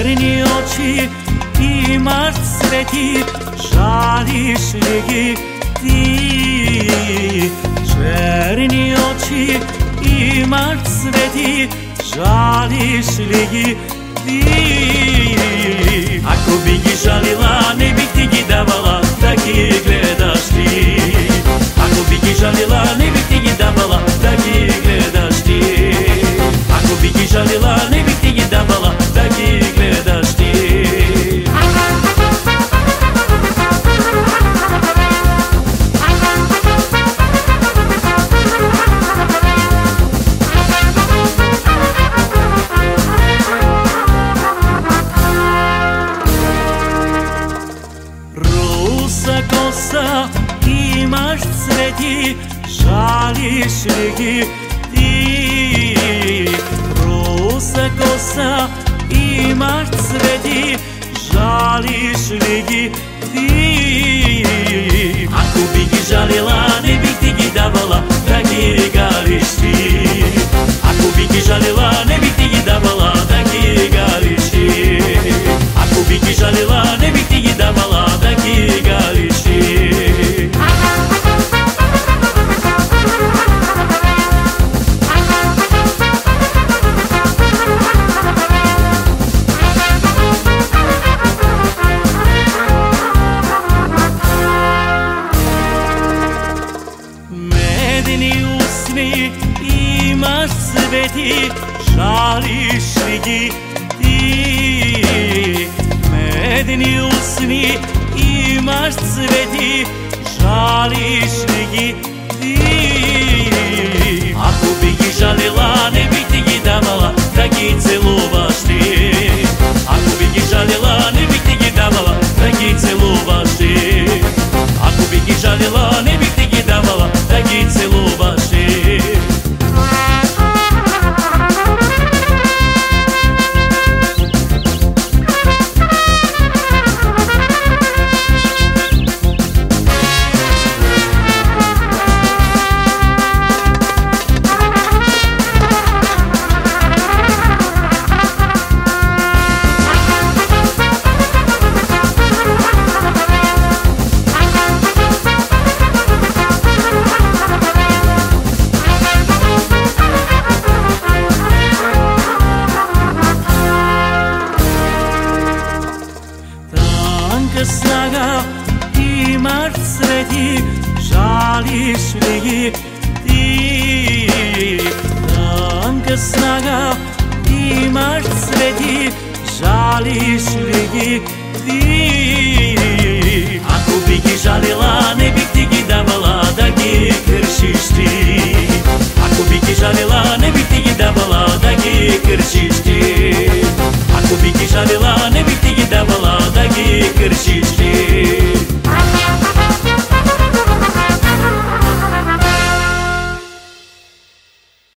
Czerni oči i mart sveti, žališ li ti? Černi oči i mart sveti, žališ li ti? Ako bi gi žalila, ne bih ti gi davala da gi gledaš ti. Ako bi gi žalila, cveti, žališ li ti? Rusa kosa imaš cveti, žališ li ti? Ako bi gi žalila, ne bih ti Medeni usni imaš sveti, žališ li ti? Medeni usni imaš cveti, žališ li ti? kësnaga Ti marë sreti Žali šligi ti Tam kësnaga Ti marë sreti Žali šligi ti Ako bi gi žalila Ne bih ti gi davala Da gi kršiš ti Ako bi gi žalila Ne bih ti gi davala Da gi kršiš ti Ako bi gi žalila и горчички.